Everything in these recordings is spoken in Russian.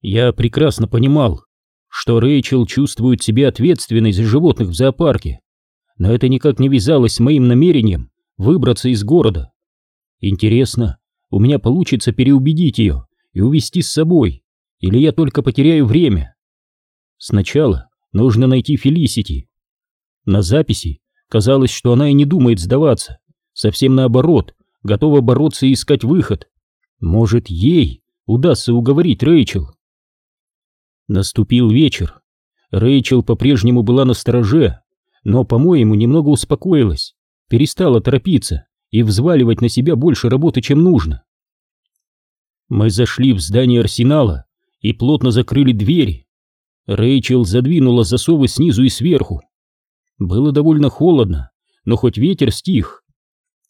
Я прекрасно понимал, что Рэйчел чувствует себя ответственной за животных в зоопарке, но это никак не вязалось с моим намерением выбраться из города. Интересно, у меня получится переубедить ее и увести с собой, или я только потеряю время? Сначала нужно найти Фелисити. На записи казалось, что она и не думает сдаваться, совсем наоборот, готова бороться и искать выход. Может, ей удастся уговорить Рэйчел. Наступил вечер. Рэйчел по-прежнему была на стороже, но, по-моему, немного успокоилась, перестала торопиться и взваливать на себя больше работы, чем нужно. Мы зашли в здание арсенала и плотно закрыли двери. Рэйчел задвинула засовы снизу и сверху. Было довольно холодно, но хоть ветер стих.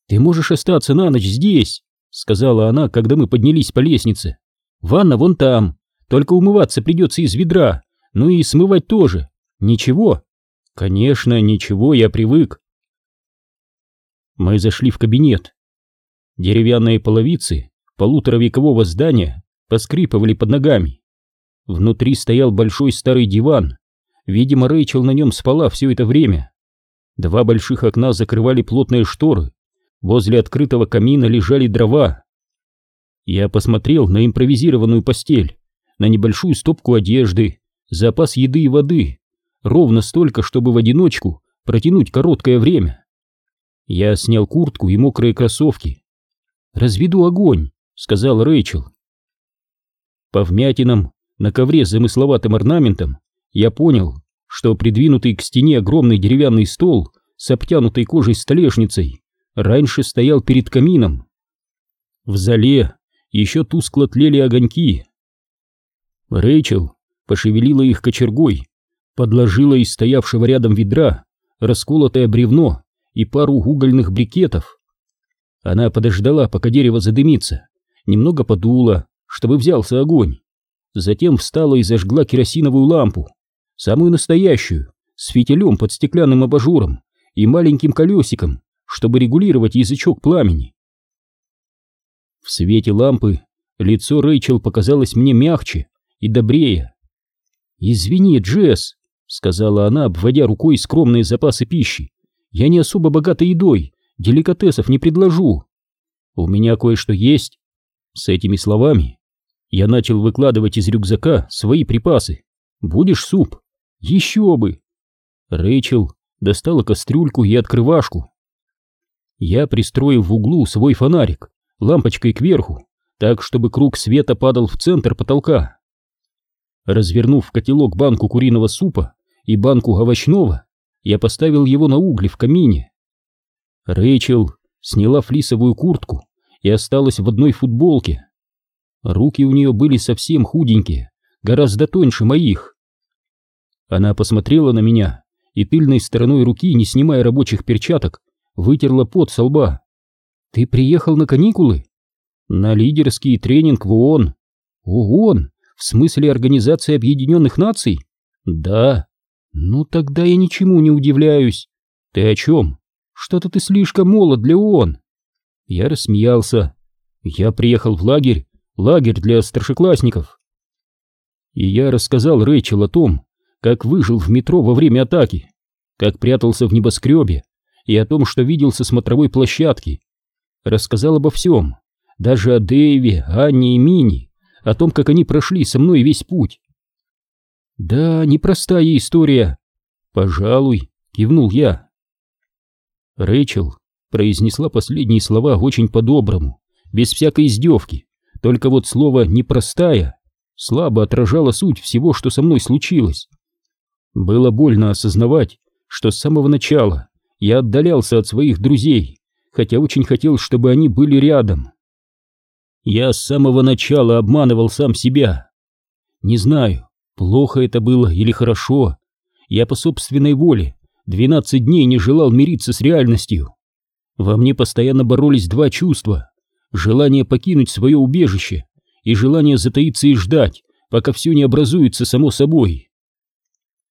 «Ты можешь остаться на ночь здесь», — сказала она, когда мы поднялись по лестнице. «Ванна вон там, только умываться придется из ведра, ну и смывать тоже. Ничего?» «Конечно, ничего, я привык». Мы зашли в кабинет. Деревянные половицы полуторавекового здания поскрипывали под ногами. Внутри стоял большой старый диван. Видимо, Рэйчел на нем спала все это время. Два больших окна закрывали плотные шторы. Возле открытого камина лежали дрова. Я посмотрел на импровизированную постель, на небольшую стопку одежды, запас еды и воды, ровно столько, чтобы в одиночку протянуть короткое время. Я снял куртку и мокрые кроссовки. «Разведу огонь», — сказал Рэйчел. По вмятинам на ковре с замысловатым орнаментом я понял, что придвинутый к стене огромный деревянный стол с обтянутой кожей столешницей раньше стоял перед камином. В зале еще тускло тлели огоньки. Рэйчел пошевелила их кочергой, подложила из стоявшего рядом ведра расколотое бревно и пару угольных брикетов. Она подождала, пока дерево задымится, немного подула, чтобы взялся огонь. Затем встала и зажгла керосиновую лампу, самую настоящую, с фитилем под стеклянным абажуром и маленьким колесиком, чтобы регулировать язычок пламени. В свете лампы лицо Рэйчел показалось мне мягче и добрее. «Извини, Джесс», — сказала она, обводя рукой скромные запасы пищи, — «я не особо богата едой, деликатесов не предложу. У меня кое-что есть». С этими словами я начал выкладывать из рюкзака свои припасы. «Будешь суп?» «Еще бы!» Рэйчел достала кастрюльку и открывашку. Я пристроил в углу свой фонарик, лампочкой кверху, так, чтобы круг света падал в центр потолка. Развернув в котелок банку куриного супа и банку овощного, я поставил его на угли в камине. Рэйчел сняла флисовую куртку и осталась в одной футболке. Руки у нее были совсем худенькие, гораздо тоньше моих. Она посмотрела на меня и тыльной стороной руки, не снимая рабочих перчаток, вытерла пот со лба. «Ты приехал на каникулы?» «На лидерский тренинг в ООН». «ООН? В смысле Организации Объединенных Наций?» «Да». «Ну тогда я ничему не удивляюсь». «Ты о чем? Что-то ты слишком молод для ООН». Я рассмеялся. «Я приехал в лагерь, лагерь для старшеклассников». И я рассказал Рэйчел о том, как выжил в метро во время атаки, как прятался в небоскребе, и о том, что видел со смотровой площадки. Рассказал обо всем, даже о Дэйве, Анне и Мини, о том, как они прошли со мной весь путь. «Да, непростая история». «Пожалуй», — кивнул я. Рэйчел произнесла последние слова очень по-доброму, без всякой издевки, только вот слово «непростая» слабо отражало суть всего, что со мной случилось. Было больно осознавать, что с самого начала я отдалялся от своих друзей, хотя очень хотел, чтобы они были рядом. Я с самого начала обманывал сам себя. Не знаю, плохо это было или хорошо. Я по собственной воле 12 дней не желал мириться с реальностью. Во мне постоянно боролись два чувства. Желание покинуть свое убежище и желание затаиться и ждать, пока все не образуется само собой.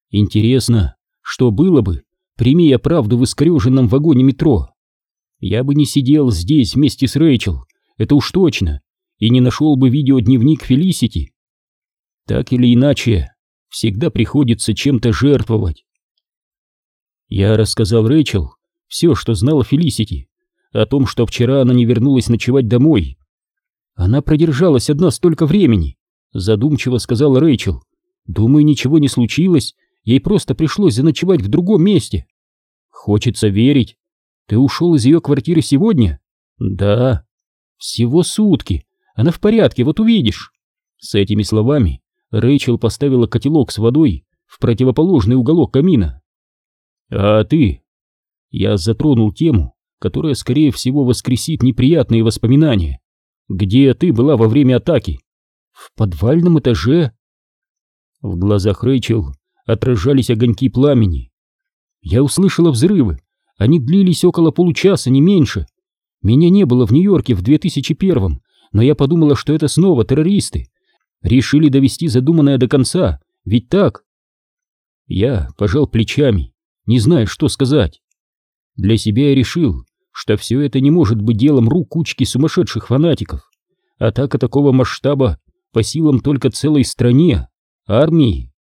Интересно, что было бы, прими я правду в искореженном вагоне метро. Я бы не сидел здесь вместе с Рэйчел, это уж точно, и не нашел бы видеодневник Фелисити. Так или иначе, всегда приходится чем-то жертвовать. Я рассказал Рэйчел все, что знала Фелисити, о том, что вчера она не вернулась ночевать домой. Она продержалась одна столько времени, задумчиво сказала Рэйчел. Думаю, ничего не случилось, ей просто пришлось заночевать в другом месте. Хочется верить. Ты ушел из ее квартиры сегодня? Да. Всего сутки. Она в порядке, вот увидишь. С этими словами Рэйчел поставила котелок с водой в противоположный уголок камина. А ты? Я затронул тему, которая, скорее всего, воскресит неприятные воспоминания. Где ты была во время атаки? В подвальном этаже. В глазах Рэйчел отражались огоньки пламени. Я услышала взрывы. Они длились около получаса, не меньше. Меня не было в Нью-Йорке в 2001-м, но я подумала, что это снова террористы. Решили довести задуманное до конца, ведь так? Я пожал плечами, не зная, что сказать. Для себя я решил, что все это не может быть делом рук кучки сумасшедших фанатиков. Атака такого масштаба по силам только целой стране, армии.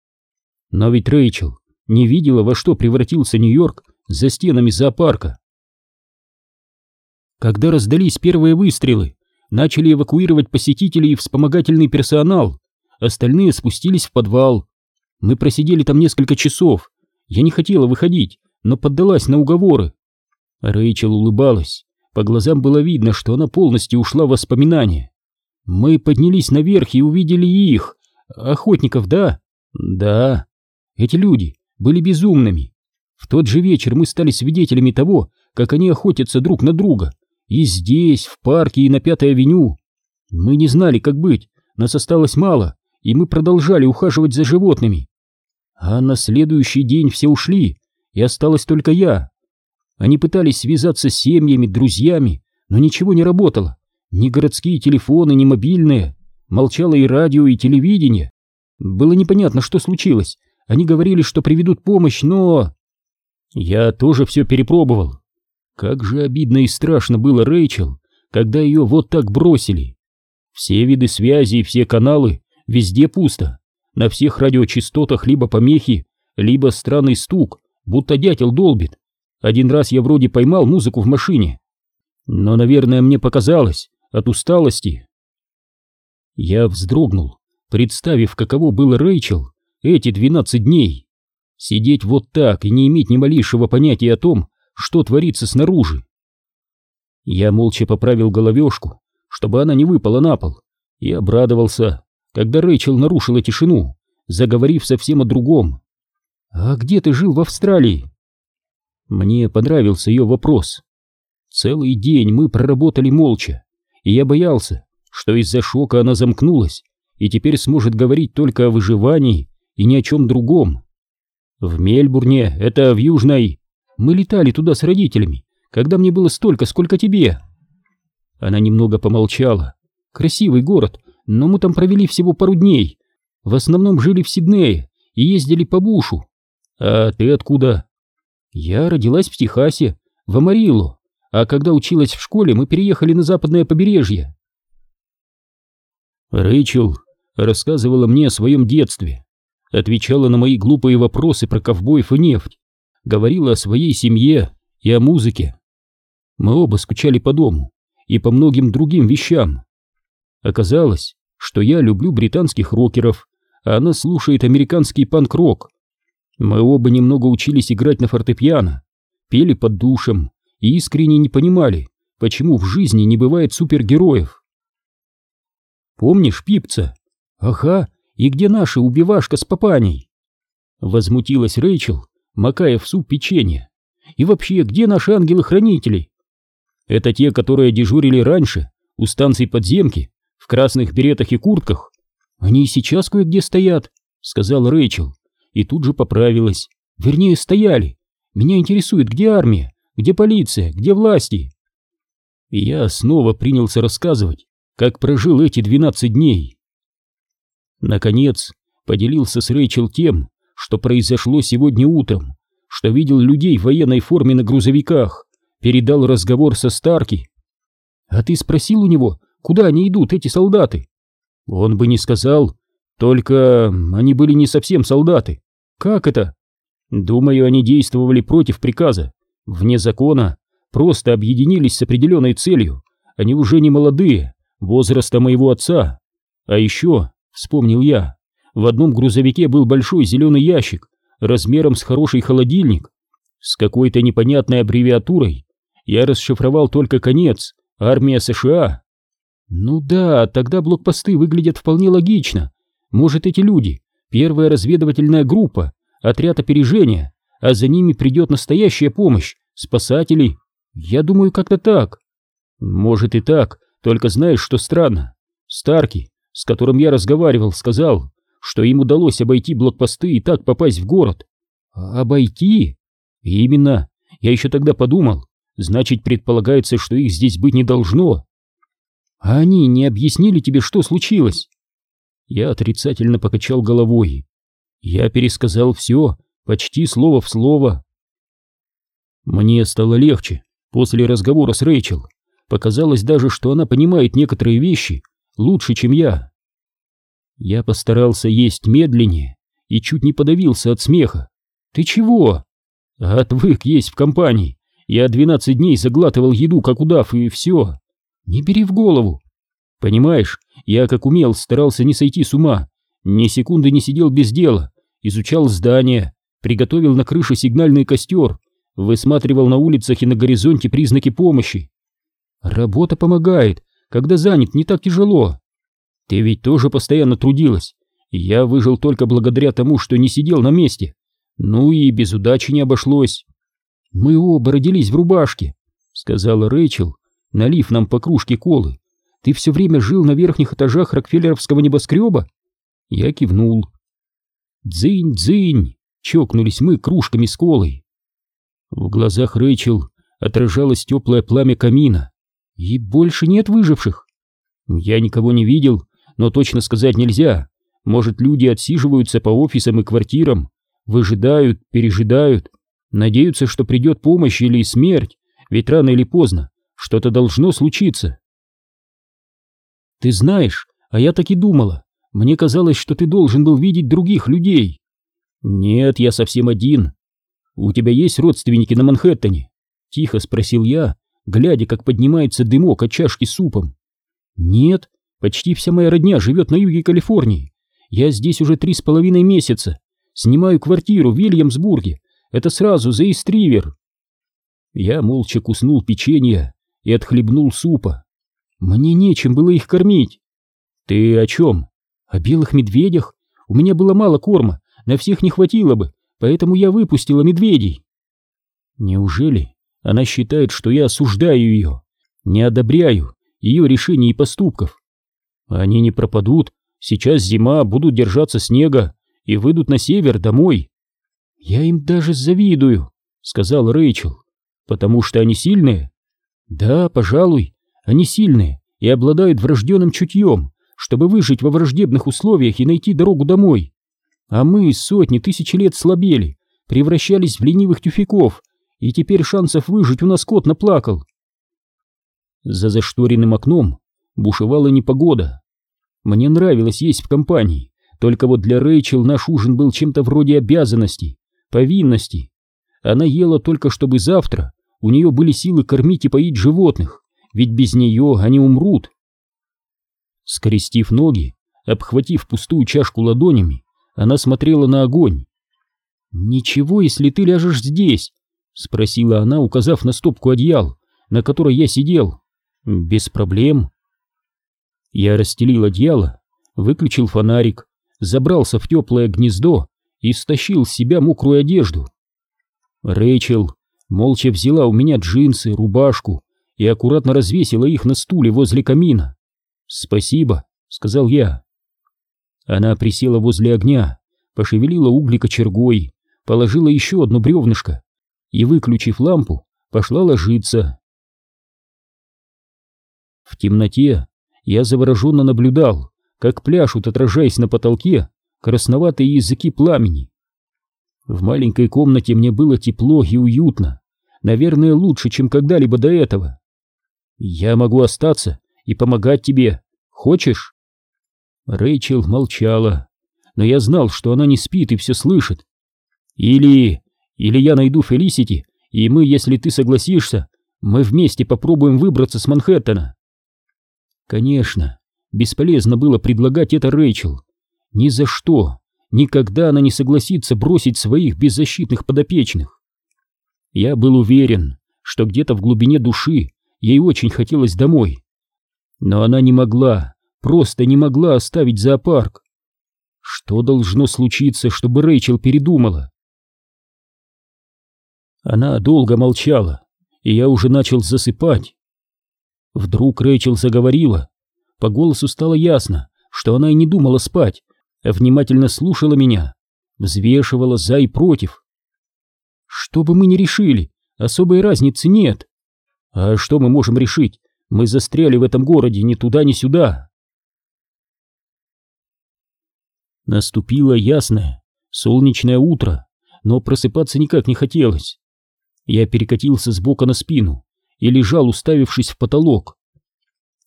Но ведь Рэйчел не видела, во что превратился Нью-Йорк за стенами зоопарка. Когда раздались первые выстрелы, начали эвакуировать посетителей и вспомогательный персонал, остальные спустились в подвал. Мы просидели там несколько часов, я не хотела выходить, но поддалась на уговоры. Рэйчел улыбалась, по глазам было видно, что она полностью ушла в воспоминания. Мы поднялись наверх и увидели их, охотников, да? Да. Эти люди были безумными. В тот же вечер мы стали свидетелями того, как они охотятся друг на друга. И здесь, в парке, и на Пятой авеню. Мы не знали, как быть, нас осталось мало, и мы продолжали ухаживать за животными. А на следующий день все ушли, и осталась только я. Они пытались связаться с семьями, друзьями, но ничего не работало. Ни городские телефоны, ни мобильные. Молчало и радио, и телевидение. Было непонятно, что случилось. Они говорили, что приведут помощь, но... Я тоже все перепробовал. Как же обидно и страшно было Рэйчел, когда ее вот так бросили. Все виды связи и все каналы, везде пусто. На всех радиочастотах либо помехи, либо странный стук, будто дятел долбит. Один раз я вроде поймал музыку в машине. Но, наверное, мне показалось от усталости. Я вздрогнул, представив, каково было Рэйчел эти двенадцать дней. Сидеть вот так и не иметь ни малейшего понятия о том, что творится снаружи. Я молча поправил головешку, чтобы она не выпала на пол, и обрадовался, когда Рэйчел нарушила тишину, заговорив совсем о другом. «А где ты жил в Австралии?» Мне понравился ее вопрос. Целый день мы проработали молча, и я боялся, что из-за шока она замкнулась и теперь сможет говорить только о выживании и ни о чем другом. В Мельбурне, это в Южной... Мы летали туда с родителями, когда мне было столько, сколько тебе. Она немного помолчала. Красивый город, но мы там провели всего пару дней. В основном жили в Сиднее и ездили по бушу. А ты откуда? Я родилась в Техасе, в Амарилло, а когда училась в школе, мы переехали на западное побережье. Рэйчел рассказывала мне о своем детстве, отвечала на мои глупые вопросы про ковбоев и нефть, говорила о своей семье и о музыке. Мы оба скучали по дому и по многим другим вещам. Оказалось, что я люблю британских рокеров, а она слушает американский панк-рок. Мы оба немного учились играть на фортепиано, пели под душем и искренне не понимали, почему в жизни не бывает супергероев. Помнишь Пипца? Ага, и где наша убивашка с папаней? Возмутилась Рэйчел, макая в суп печенье. И вообще, где наши ангелы-хранители? Это те, которые дежурили раньше, у станции подземки, в красных беретах и куртках. Они и сейчас кое-где стоят, сказал Рэйчел, и тут же поправилась. Вернее, стояли. Меня интересует, где армия, где полиция, где власти. И я снова принялся рассказывать, как прожил эти двенадцать дней. Наконец, поделился с Рэйчел тем, что произошло сегодня утром, что видел людей в военной форме на грузовиках, передал разговор со Старки. А ты спросил у него, куда они идут, эти солдаты? Он бы не сказал. Только они были не совсем солдаты. Как это? Думаю, они действовали против приказа, вне закона, просто объединились с определенной целью. Они уже не молодые, возраста моего отца. А еще, вспомнил я, в одном грузовике был большой зеленый ящик, размером с хороший холодильник, с какой-то непонятной аббревиатурой. Я расшифровал только конец — армия США. Ну да, тогда блокпосты выглядят вполне логично. Может, эти люди — первая разведывательная группа, отряд опережения, а за ними придет настоящая помощь, спасатели. Я думаю, как-то так. Может и так, только знаешь, что странно. Старки, с которым я разговаривал, сказал, что им удалось обойти блокпосты и так попасть в город. Обойти? Именно. Я еще тогда подумал. Значит, предполагается, что их здесь быть не должно. А они не объяснили тебе, что случилось? Я отрицательно покачал головой. Я пересказал все, почти слово в слово. Мне стало легче после разговора с Рэйчел. Показалось даже, что она понимает некоторые вещи лучше, чем я. Я постарался есть медленнее и чуть не подавился от смеха. «Ты чего?» «Отвык есть в компании. Я двенадцать дней заглатывал еду, как удав, и все. Не бери в голову. Понимаешь, я как умел старался не сойти с ума, ни секунды не сидел без дела, изучал здания, приготовил на крыше сигнальный костер, высматривал на улицах и на горизонте признаки помощи. Работа помогает, когда занят, не так тяжело. Ты ведь тоже постоянно трудилась. Я выжил только благодаря тому, что не сидел на месте. Ну и без удачи не обошлось. Мы оба родились в рубашке, сказала Рэйчел, налив нам по кружке колы. Ты все время жил на верхних этажах Рокфеллеровского небоскреба? Я кивнул. Дзынь-дзынь! Чокнулись мы кружками с колой. В глазах Рэйчел отражалось теплое пламя камина. И больше нет выживших. Я никого не видел, но точно сказать нельзя. Может, люди отсиживаются по офисам и квартирам, выжидают, пережидают, надеются, что придет помощь или смерть, ведь рано или поздно что-то должно случиться. Ты знаешь, а я так и думала. Мне казалось, что ты должен был видеть других людей. Нет, я совсем один. У тебя есть родственники на Манхэттене? Тихо спросил я, глядя, как поднимается дымок от чашки с супом. Нет, почти вся моя родня живет на юге Калифорнии. Я здесь уже три с половиной месяца. Снимаю квартиру в Вильямсбурге. Это сразу за Истривер. Я молча куснул печенье и отхлебнул супа. Мне нечем было их кормить. Ты о чем? О белых медведях? У меня было мало корма, на всех не хватило бы, поэтому я выпустила медведей. Неужели она считает, что я осуждаю ее, не одобряю ее решений и поступков? Они не пропадут, сейчас зима, будут держаться снега и выйдут на север домой. Я им даже завидую, сказал Рэйчел, потому что они сильные. Да, пожалуй, они сильные и обладают врожденным чутьем, чтобы выжить во враждебных условиях и найти дорогу домой. А мы сотни тысяч лет слабели, превращались в ленивых тюфяков, и теперь шансов выжить у нас кот наплакал. За зашторенным окном бушевала непогода. Мне нравилось есть в компании, только вот для Рэйчел наш ужин был чем-то вроде обязанности, повинности. Она ела только чтобы завтра у нее были силы кормить и поить животных, ведь без нее они умрут. Скрестив ноги, обхватив пустую чашку ладонями, она смотрела на огонь. «Ничего, если ты ляжешь здесь?» — спросила она, указав на стопку одеял, на которой я сидел. «Без проблем». Я расстелил одеяло, выключил фонарик, забрался в теплое гнездо и стащил с себя мокрую одежду. Рэйчел молча взяла у меня джинсы, рубашку и аккуратно развесила их на стуле возле камина. «Спасибо», — сказал я. Она присела возле огня, пошевелила угли кочергой, положила еще одно бревнышко и, выключив лампу, пошла ложиться. В темноте я завороженно наблюдал, как пляшут, отражаясь на потолке, красноватые языки пламени. В маленькой комнате мне было тепло и уютно, наверное, лучше, чем когда-либо до этого. «Я могу остаться и помогать тебе. Хочешь?» Рэйчел молчала. но я знал, что она не спит и все слышит. Или... или я найду Фелисити, и мы, если ты согласишься, мы вместе попробуем выбраться с Манхэттена. Конечно, бесполезно было предлагать это Рэйчел. Ни за что, никогда она не согласится бросить своих беззащитных подопечных. Я был уверен, что где-то в глубине души ей очень хотелось домой. Но она не могла, просто не могла оставить зоопарк. Что должно случиться, чтобы Рэйчел передумала? Она долго молчала, и я уже начал засыпать. Вдруг Рэйчел заговорила. По голосу стало ясно, что она и не думала спать, а внимательно слушала меня, взвешивала за и против. Что бы мы ни решили, особой разницы нет. А что мы можем решить? Мы застряли в этом городе ни туда, ни сюда. Наступило ясное, солнечное утро, но просыпаться никак не хотелось. Я перекатился с бока на спину и лежал, уставившись в потолок.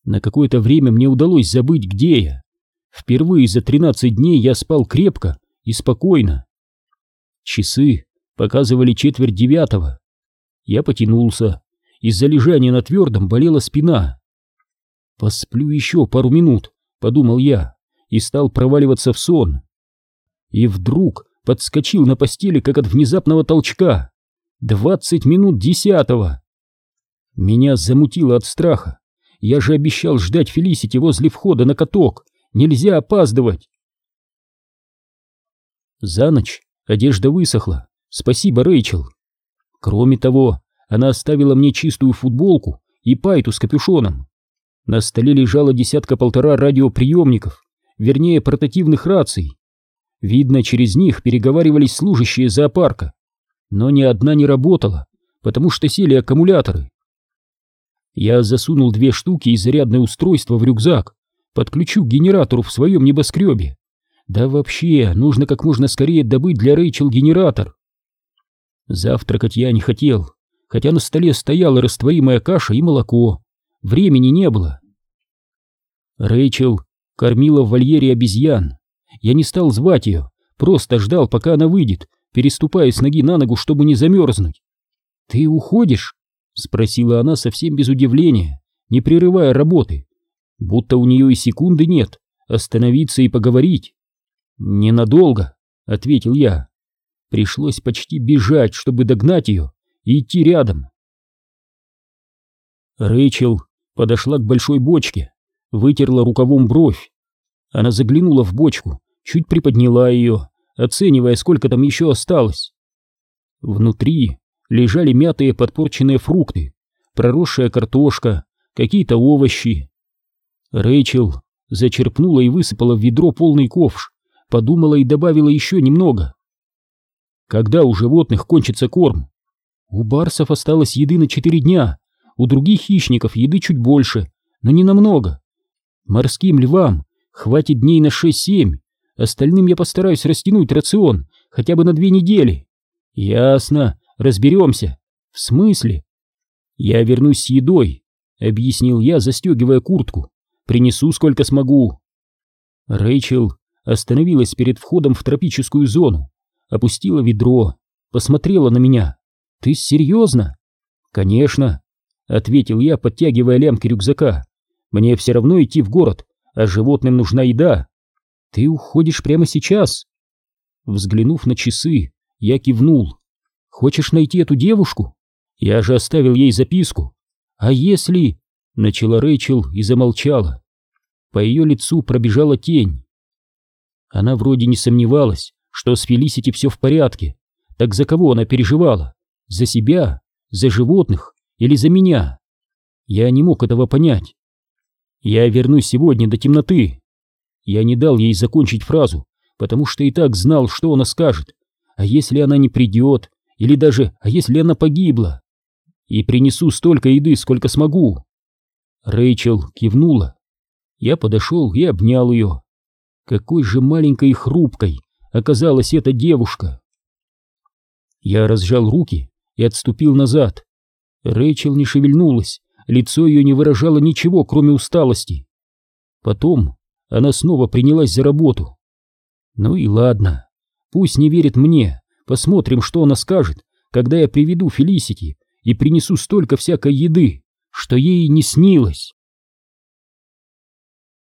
На какое-то время мне удалось забыть, где я. Впервые за тринадцать дней я спал крепко и спокойно. Часы показывали четверть девятого. Я потянулся. Из-за лежания на твердом болела спина. «Посплю еще пару минут», — подумал я, и стал проваливаться в сон. И вдруг подскочил на постели, как от внезапного толчка. Двадцать минут десятого. Меня замутило от страха. Я же обещал ждать Фелисити возле входа на каток. Нельзя опаздывать. За ночь одежда высохла. Спасибо, Рэйчел. Кроме того, она оставила мне чистую футболку и пайту с капюшоном. На столе лежало десятка-полтора радиоприемников, вернее, портативных раций. Видно, через них переговаривались служащие зоопарка но ни одна не работала, потому что сели аккумуляторы. Я засунул две штуки и зарядное устройство в рюкзак, подключу к генератору в своем небоскребе. Да вообще, нужно как можно скорее добыть для Рэйчел генератор. Завтракать я не хотел, хотя на столе стояла растворимая каша и молоко. Времени не было. Рэйчел кормила в вольере обезьян. Я не стал звать ее, просто ждал, пока она выйдет, переступая с ноги на ногу, чтобы не замерзнуть. «Ты уходишь?» — спросила она совсем без удивления, не прерывая работы, будто у нее и секунды нет, остановиться и поговорить. «Ненадолго», — ответил я. Пришлось почти бежать, чтобы догнать ее и идти рядом. Рэйчел подошла к большой бочке, вытерла рукавом бровь. Она заглянула в бочку, чуть приподняла ее оценивая, сколько там еще осталось. Внутри лежали мятые подпорченные фрукты, проросшая картошка, какие-то овощи. Рэйчел зачерпнула и высыпала в ведро полный ковш, подумала и добавила еще немного. Когда у животных кончится корм? У барсов осталось еды на четыре дня, у других хищников еды чуть больше, но не намного. Морским львам хватит дней на шесть-семь, Остальным я постараюсь растянуть рацион хотя бы на две недели. Ясно, разберемся. В смысле? Я вернусь с едой, объяснил я, застегивая куртку. Принесу сколько смогу. Рэйчел остановилась перед входом в тропическую зону, опустила ведро, посмотрела на меня. Ты серьезно? Конечно, ответил я, подтягивая лямки рюкзака. Мне все равно идти в город, а животным нужна еда. «Ты уходишь прямо сейчас?» Взглянув на часы, я кивнул. «Хочешь найти эту девушку? Я же оставил ей записку. А если...» Начала Рэйчел и замолчала. По ее лицу пробежала тень. Она вроде не сомневалась, что с Фелисити все в порядке. Так за кого она переживала? За себя? За животных? Или за меня? Я не мог этого понять. Я вернусь сегодня до темноты. Я не дал ей закончить фразу, потому что и так знал, что она скажет. А если она не придет? Или даже, а если она погибла? И принесу столько еды, сколько смогу. Рэйчел кивнула. Я подошел и обнял ее. Какой же маленькой и хрупкой оказалась эта девушка. Я разжал руки и отступил назад. Рэйчел не шевельнулась, лицо ее не выражало ничего, кроме усталости. Потом она снова принялась за работу. Ну и ладно, пусть не верит мне, посмотрим, что она скажет, когда я приведу Фелисити и принесу столько всякой еды, что ей не снилось.